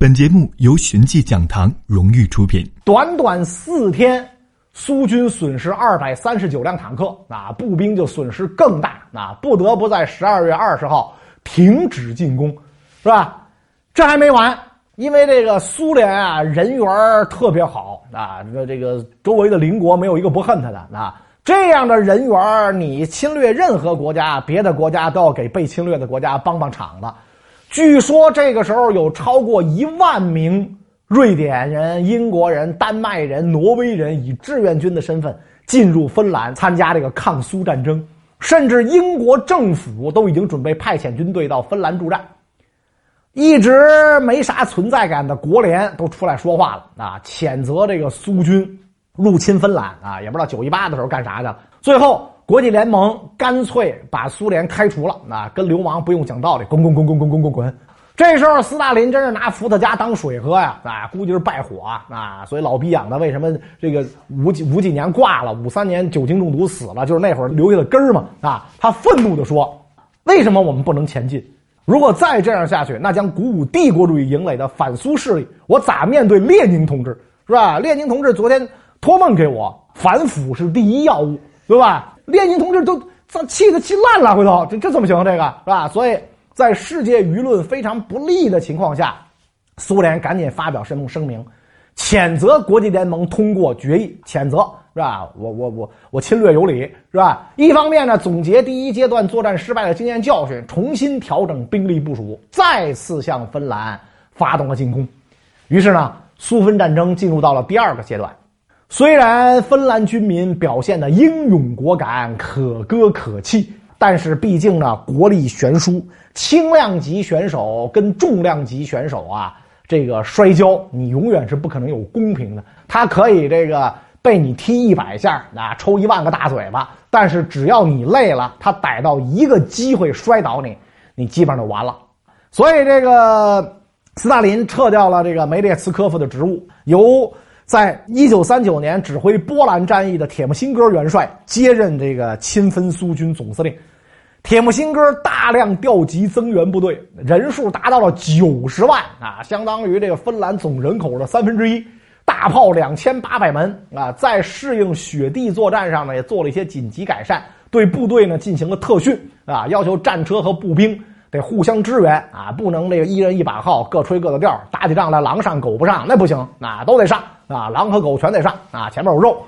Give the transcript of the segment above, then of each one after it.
本节目由寻迹讲堂荣誉出品。短短四天，苏军损失二百三十九辆坦克，啊，步兵就损失更大，啊，不得不在十二月二十号停止进攻，是吧？这还没完，因为这个苏联啊，人缘特别好啊，这这个周围的邻国没有一个不恨他的啊。这样的人缘，你侵略任何国家，别的国家都要给被侵略的国家帮帮场子。据说这个时候有超过一万名瑞典人、英国人、丹麦人、挪威人以志愿军的身份进入芬兰参加这个抗苏战争，甚至英国政府都已经准备派遣军队到芬兰助战。一直没啥存在感的国联都出来说话了啊，谴责这个苏军入侵芬兰啊，也不知道九一八的时候干啥去了。最后。国际联盟干脆把苏联开除了，啊，跟流氓不用讲道理，滚滚滚滚滚滚滚滚！这时候斯大林真是拿伏特加当水喝呀，啊，估计是败火啊，所以老逼养的为什么这个五几五几年挂了，五三年酒精中毒死了，就是那会儿留下的根儿嘛，啊，他愤怒的说：“为什么我们不能前进？如果再这样下去，那将鼓舞帝国主义营垒的反苏势力，我咋面对列宁同志？是吧？列宁同志昨天托梦给我，反腐是第一要务，对吧？”列宁同志都气得气烂了，回头这这怎么行？这个是吧？所以在世界舆论非常不利的情况下，苏联赶紧发表声声明，谴责国际联盟通过决议，谴责是吧？我我我我侵略有理是吧？一方面呢，总结第一阶段作战失败的经验教训，重新调整兵力部署，再次向芬兰发动了进攻。于是呢，苏芬战争进入到了第二个阶段。虽然芬兰军民表现的英勇果敢、可歌可泣，但是毕竟呢国力悬殊，轻量级选手跟重量级选手啊，这个摔跤你永远是不可能有公平的。他可以这个被你踢一百下啊，抽一万个大嘴巴，但是只要你累了，他逮到一个机会摔倒你，你基本上就完了。所以这个斯大林撤掉了这个梅列茨科夫的职务，由。在一九三九年，指挥波兰战役的铁木辛哥元帅接任这个亲芬苏军总司令。铁木辛哥大量调集增援部队，人数达到了九十万啊，相当于这个芬兰总人口的三分之一。大炮两千八百门啊，在适应雪地作战上呢，也做了一些紧急改善，对部队呢进行了特训啊，要求战车和步兵。得互相支援啊，不能这个一人一把号，各吹各的调，打起仗来狼上狗不上，那不行啊，都得上啊，狼和狗全得上啊，前面有肉。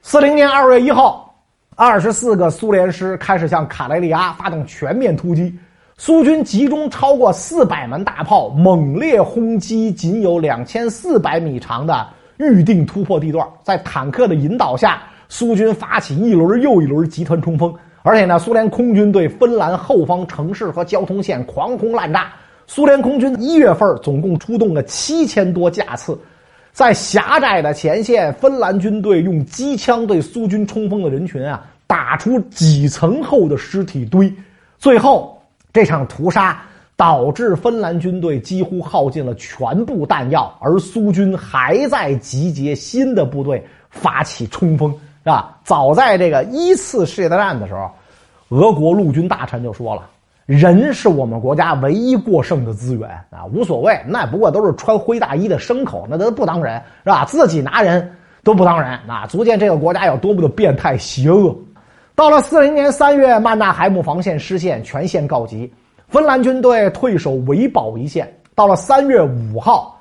四零年二月一号，二十四个苏联师开始向卡累利阿发动全面突击，苏军集中超过四百门大炮，猛烈轰击仅有两千四百米长的预定突破地段，在坦克的引导下，苏军发起一轮又一轮集团冲锋。而且呢，苏联空军对芬兰后方城市和交通线狂轰滥炸。苏联空军一月份总共出动了七千多架次，在狭窄的前线，芬兰军队用机枪对苏军冲锋的人群啊，打出几层厚的尸体堆。最后，这场屠杀导致芬兰军队几乎耗尽了全部弹药，而苏军还在集结新的部队发起冲锋。是吧？早在这个一次世界大战的时候，俄国陆军大臣就说了：“人是我们国家唯一过剩的资源啊，无所谓，那不过都是穿灰大衣的牲口，那都不当人是吧？自己拿人都不当人啊，足见这个国家有多么的变态邪恶。”到了四零年三月，曼纳海姆防线失陷，全线告急，芬兰军队退守维堡一线。到了三月五号。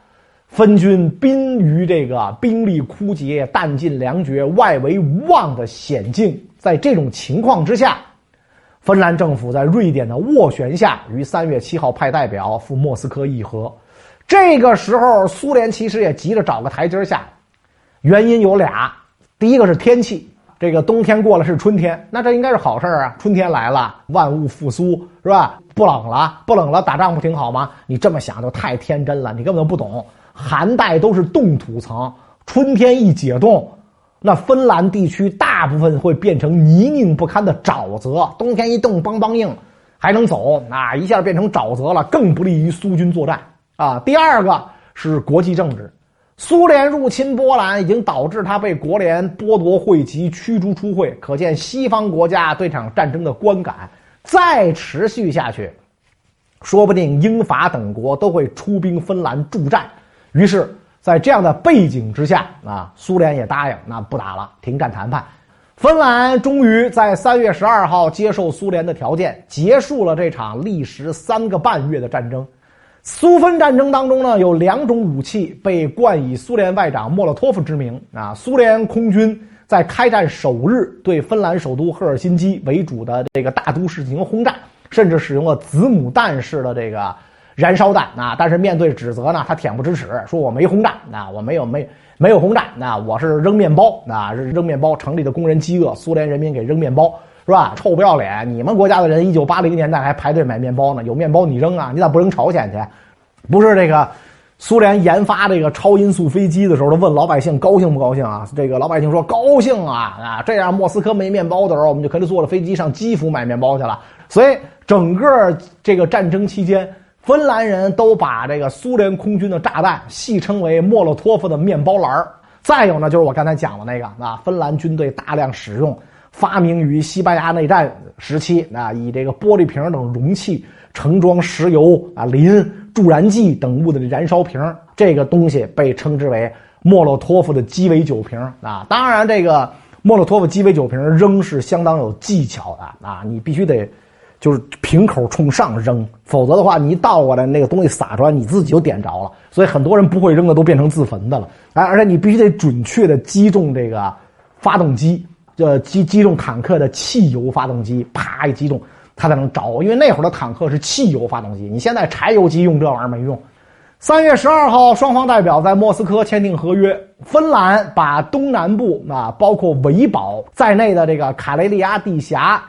分军濒于这个兵力枯竭、弹尽粮绝、外围无望的险境，在这种情况之下，芬兰政府在瑞典的斡旋下，于三月七号派代表赴莫斯科议和。这个时候，苏联其实也急着找个台阶下，原因有俩：第一个是天气，这个冬天过了是春天，那这应该是好事啊，春天来了，万物复苏，是吧？不冷了，不冷了，打仗不挺好吗？你这么想就太天真了，你根本就不懂。寒带都是冻土层，春天一解冻，那芬兰地区大大部分会变成泥泞不堪的沼泽。冬天一冻，梆梆硬，还能走，那一下变成沼泽了，更不利于苏军作战啊。第二个是国际政治，苏联入侵波兰已经导致他被国联剥夺会籍、驱逐出会，可见西方国家对场战争的观感再持续下去，说不定英法等国都会出兵芬兰助战。于是，在这样的背景之下，啊，苏联也答应，那不打了，停战谈判。芬兰终于在三月十二号接受苏联的条件，结束了这场历时三个半月的战争。苏芬战争当中呢，有两种武器被冠以苏联外长莫洛托夫之名啊。苏联空军在开战首日对芬兰首都赫尔辛基为主的这个大都市进行轰炸，甚至使用了子母弹式的这个燃烧弹啊。但是面对指责呢，他恬不知耻，说我没轰炸，啊我没有没没有轰炸，那我是扔面包，啊是扔面包。城里的工人饥饿，苏联人民给扔面包。是吧？臭不要脸！你们国家的人一九八零年代还排队买面包呢，有面包你扔啊？你咋不扔朝鲜去？不是这个，苏联研发这个超音速飞机的时候，他问老百姓高兴不高兴啊？这个老百姓说高兴啊啊！这样莫斯科没面包的时候，我们就可以坐着飞机上基辅买面包去了。所以整个这个战争期间，芬兰人都把这个苏联空军的炸弹戏称为莫洛托夫的面包篮再有呢，就是我刚才讲的那个啊，芬兰军队大量使用。发明于西班牙内战时期，啊，以这个玻璃瓶等容器盛装石油啊、磷、助燃剂等物的燃烧瓶，这个东西被称之为莫洛托夫的鸡尾酒瓶啊。当然，这个莫洛托夫鸡尾酒瓶仍是相当有技巧的啊，你必须得就是瓶口冲上扔，否则的话，你一倒过来那个东西洒出来，你自己就点着了。所以很多人不会扔的都变成自焚的了。哎，而且你必须得准确的击中这个发动机。呃，击击中坦克的汽油发动机，啪一击中，它才能着。因为那会儿的坦克是汽油发动机，你现在柴油机用这玩意儿没用。三月十二号，双方代表在莫斯科签订合约，芬兰把东南部啊，包括维堡在内的这个卡雷利亚地峡、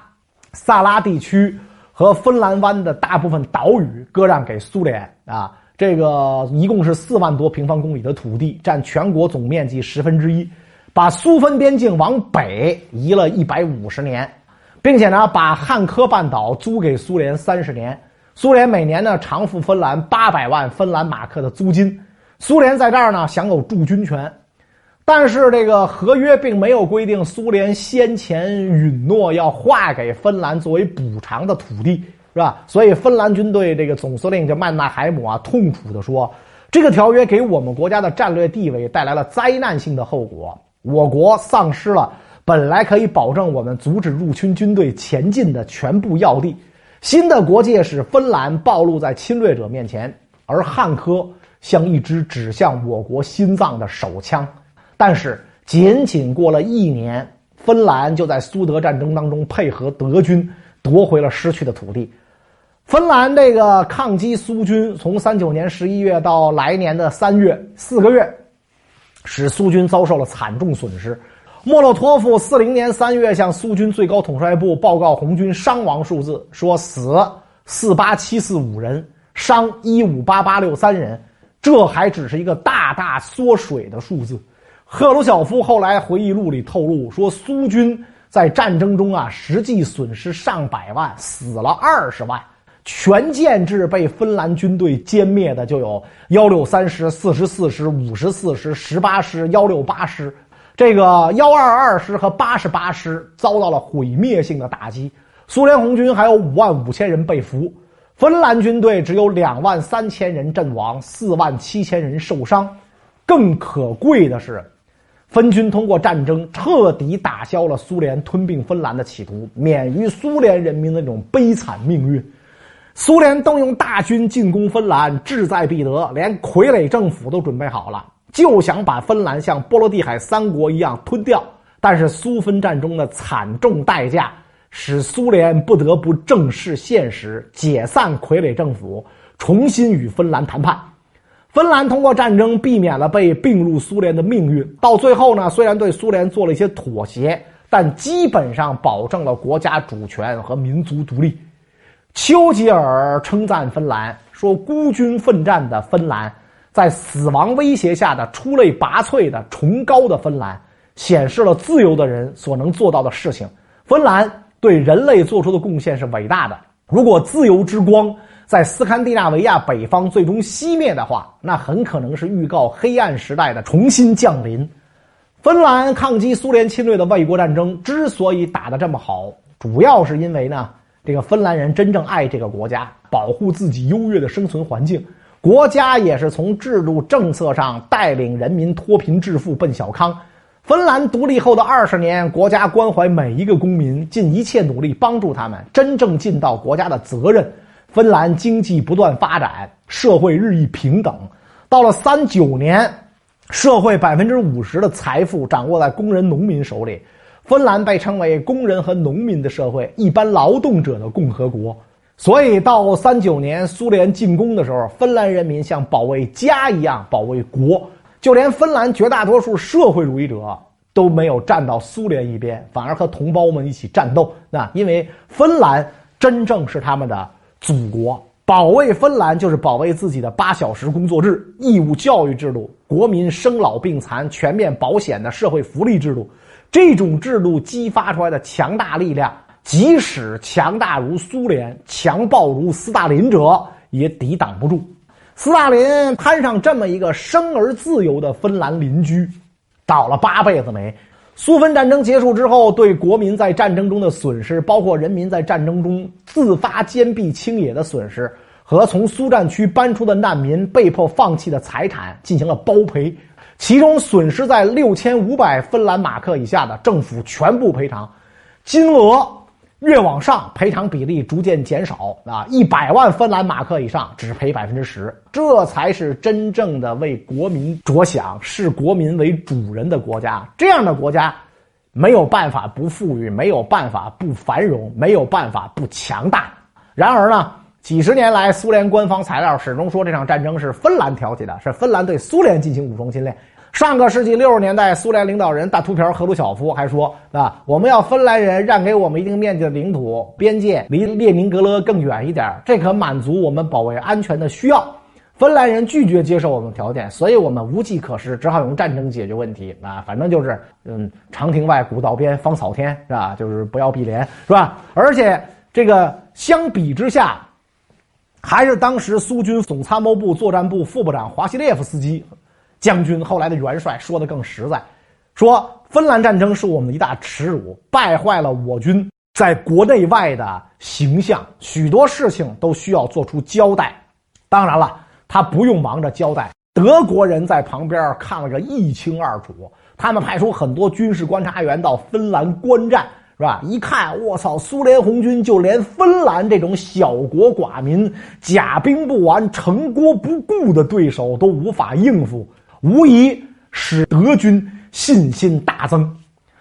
萨拉地区和芬兰湾的大部分岛屿割让给苏联啊。这个一共是四万多平方公里的土地，占全国总面积十分之一。把苏芬边境往北移了一百五十年，并且呢，把汉科半岛租给苏联三十年。苏联每年呢偿付芬兰八百万芬兰马克的租金。苏联在这儿呢享有驻军权，但是这个合约并没有规定苏联先前允诺要划给芬兰作为补偿的土地，是吧？所以芬兰军队这个总司令叫曼纳海姆啊，痛苦地说：“这个条约给我们国家的战略地位带来了灾难性的后果。”我国丧失了本来可以保证我们阻止入侵军队前进的全部要地，新的国界使芬兰暴露在侵略者面前，而汉科像一支指向我国心脏的手枪。但是，仅仅过了一年，芬兰就在苏德战争当中配合德军夺回了失去的土地。芬兰这个抗击苏军，从三九年十一月到来年的三月，四个月。使苏军遭受了惨重损失。莫洛托夫四零年三月向苏军最高统帅部报告红军伤亡数字，说死四八七四五人，伤一五八八六三人。这还只是一个大大缩水的数字。赫鲁晓夫后来回忆录里透露说，苏军在战争中啊，实际损失上百万，死了二十万。全建制被芬兰军队歼灭的就有幺六三师、四十四师、五十四师、十八师、幺六八师，这个幺二二师和八十八师遭到了毁灭性的打击。苏联红军还有五万五千人被俘，芬兰军队只有两万三千人阵亡，四万七千人受伤。更可贵的是，分军通过战争彻底打消了苏联吞并芬兰的企图，免于苏联人民的这种悲惨命运。苏联动用大军进攻芬兰，志在必得，连傀儡政府都准备好了，就想把芬兰像波罗的海三国一样吞掉。但是苏芬战中的惨重代价，使苏联不得不正视现实，解散傀儡政府，重新与芬兰谈判。芬兰通过战争避免了被并入苏联的命运。到最后呢，虽然对苏联做了一些妥协，但基本上保证了国家主权和民族独立。丘吉尔称赞芬兰说：“孤军奋战的芬兰，在死亡威胁下的出类拔萃的崇高的芬兰，显示了自由的人所能做到的事情。芬兰对人类做出的贡献是伟大的。如果自由之光在斯堪的纳维亚北方最终熄灭的话，那很可能是预告黑暗时代的重新降临。芬兰抗击苏联侵略的卫国战争之所以打得这么好，主要是因为呢。”这个芬兰人真正爱这个国家，保护自己优越的生存环境，国家也是从制度政策上带领人民脱贫致富奔小康。芬兰独立后的二十年，国家关怀每一个公民，尽一切努力帮助他们真正尽到国家的责任。芬兰经济不断发展，社会日益平等。到了三九年，社会百分之五十的财富掌握在工人、农民手里。芬兰被称为工人和农民的社会，一般劳动者的共和国。所以到三九年苏联进攻的时候，芬兰人民像保卫家一样保卫国。就连芬兰绝大多数社会主义者都没有站到苏联一边，反而和同胞们一起战斗。那因为芬兰真正是他们的祖国，保卫芬兰就是保卫自己的八小时工作制、义务教育制度、国民生老病残全面保险的社会福利制度。这种制度激发出来的强大力量，即使强大如苏联、强暴如斯大林者，也抵挡不住。斯大林摊上这么一个生而自由的芬兰邻居，倒了八辈子霉。苏芬战争结束之后，对国民在战争中的损失，包括人民在战争中自发坚壁清野的损失，和从苏战区搬出的难民被迫放弃的财产进行了包赔，其中损失在六千五百芬兰马克以下的，政府全部赔偿，金额。越往上，赔偿比例逐渐减少啊！一百万芬兰马克以上，只赔百分之十，这才是真正的为国民着想、视国民为主人的国家。这样的国家，没有办法不富裕，没有办法不繁荣，没有办法不强大。然而呢，几十年来，苏联官方材料始终说这场战争是芬兰挑起的，是芬兰对苏联进行武装侵略。上个世纪六十年代，苏联领导人大秃瓢赫鲁晓夫还说：“啊，我们要芬兰人让给我们一定面积的领土，边界离列宁格勒更远一点，这可满足我们保卫安全的需要。”芬兰人拒绝接受我们条件，所以我们无计可施，只好用战争解决问题。啊，反正就是，嗯，长亭外，古道边，芳草天，是吧？就是不要碧莲，是吧？而且这个相比之下，还是当时苏军总参谋部作战部副部长华西列夫斯基。将军后来的元帅说的更实在，说芬兰战争是我们的一大耻辱，败坏了我军在国内外的形象，许多事情都需要做出交代。当然了，他不用忙着交代，德国人在旁边看了个一清二楚。他们派出很多军事观察员到芬兰观战，是吧？一看，我操，苏联红军就连芬兰这种小国寡民、甲兵不完、城郭不顾的对手都无法应付。无疑使德军信心大增，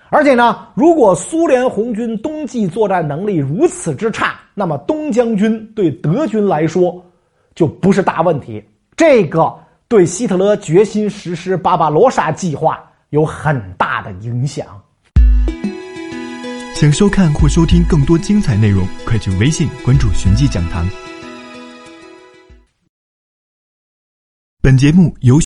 而且呢，如果苏联红军冬季作战能力如此之差，那么东将军对德军来说就不是大问题。这个对希特勒决心实施巴巴罗萨计划有很大的影响。想收看或收听更多精彩内容，快去微信关注“寻迹讲堂”。本节目由。